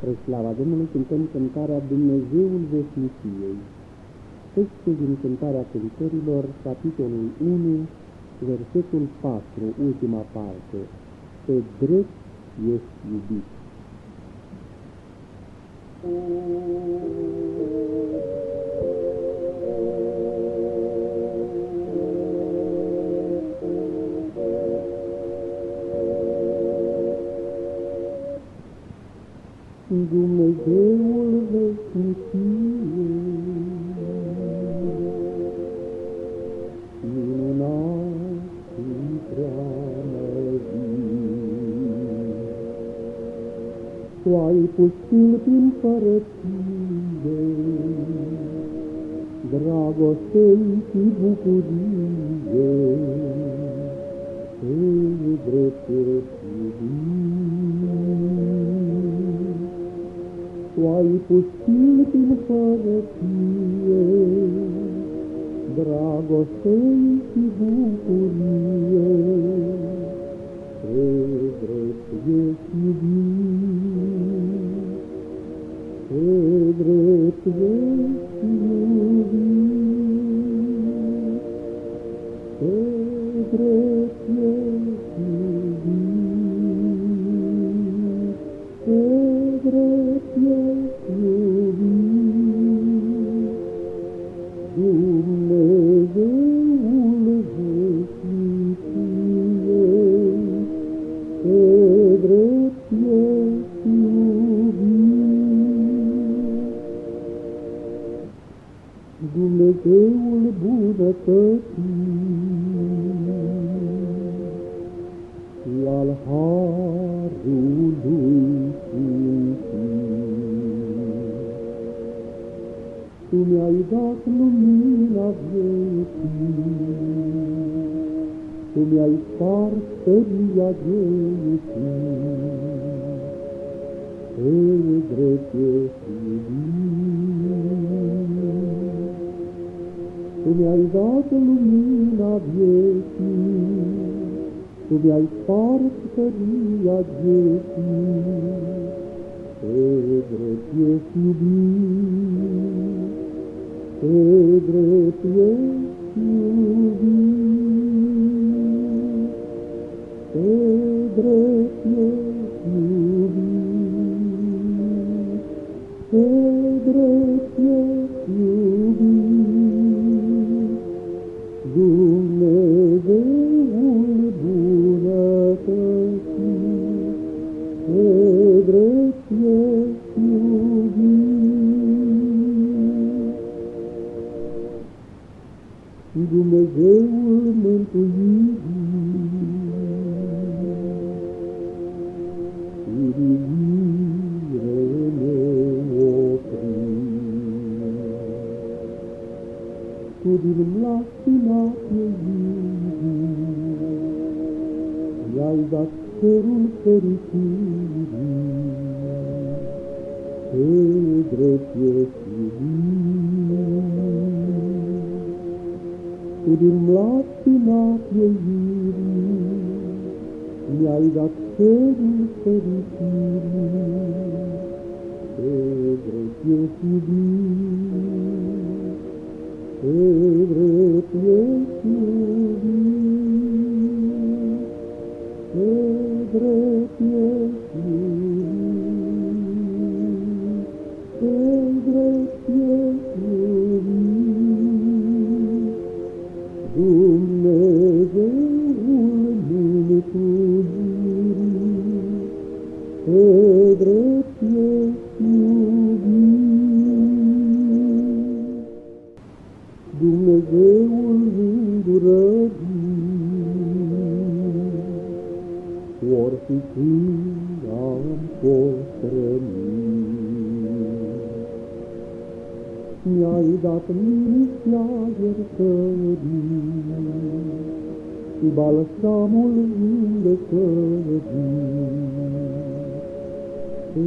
Spre slava Domnului cântăm cântarea Dumnezeul Veșniciei. Textul din cântarea cântărilor, capitolul 1, versetul 4, ultima parte. Pe drept ești iubit. Dumnezeul veșniciei, minunat și preamărit. Tu ai pus prin părăție, dragostei și bucurie, pe drepte ai pus în părăție, dragostei și bucurie, pe drept ești iubit, pe drept ești Dumnezeul bunătății și al harului sfințit. Tu mi-ai dat lumina vieții, Tu mi-ai spart tăria vieții, Pe drept Tu mi-ai dat lumina vieții, Tu mi-ai spart tăria vieții, Pe drept ești iubit. Pe drept ești iubit, Pe drept ești iubit, Pe drept ești Dumnezeul mântuirii, iubire neoprit. Tu din mlaștina iubirii, i-ai dat cerul fericirii, pe drept ești iubit. Din mlaștina iubirii, mi-ai dat cerul fericirii, pe drept ești iubit, pe drept ești iubit, pe drept ești iubit, pe drept ești Dumnezeul îndurării, ori fi când am fost rănit. Mi-ai dat liniștea iertării și balsamul vindecării. Pe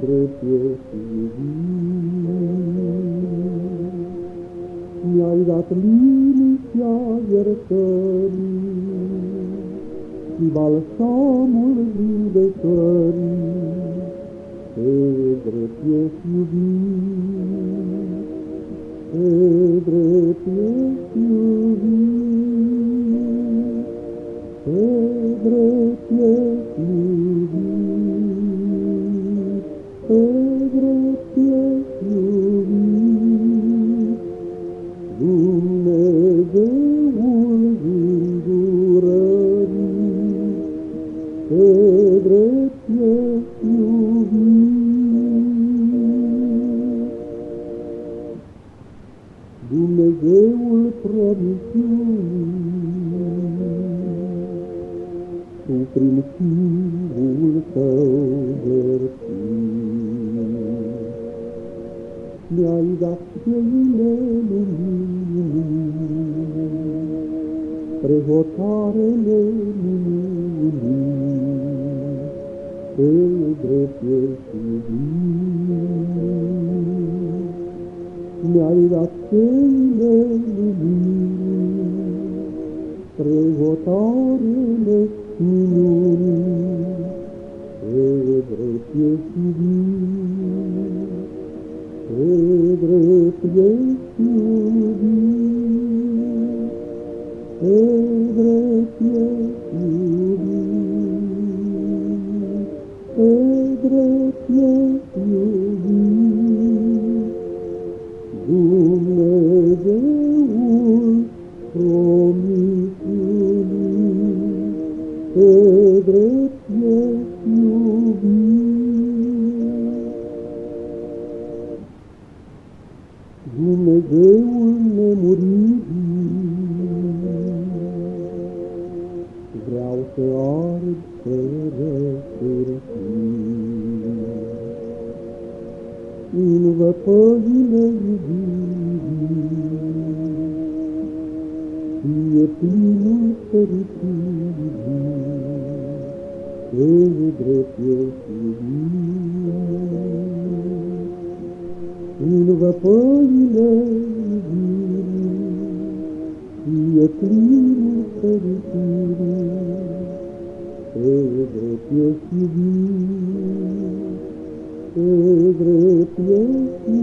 drept ești iubit, mi-ai dat liniștea iertării și balsamul vindecării. Pe drept ești iubit, Dumnezeul promisiunii, Tu prin Fiul Tău jertfit, Mi-ai dat cheile luminii, Prehotarele minunii, Pe drept ești iubit. Mi-ai dat cheile luminii, Prehotarele minunii, Pe drept ești Dumnezeul promisiunii, pe drept ești iubit. Dumnezeul nemuririi, vreau să ard fără sfârșit. În văpăile fie plinul fericirii, pe drept ești iubit. În văpăile iubirii, fie plinul fericirii, pe drept ești iubit, pe drept ești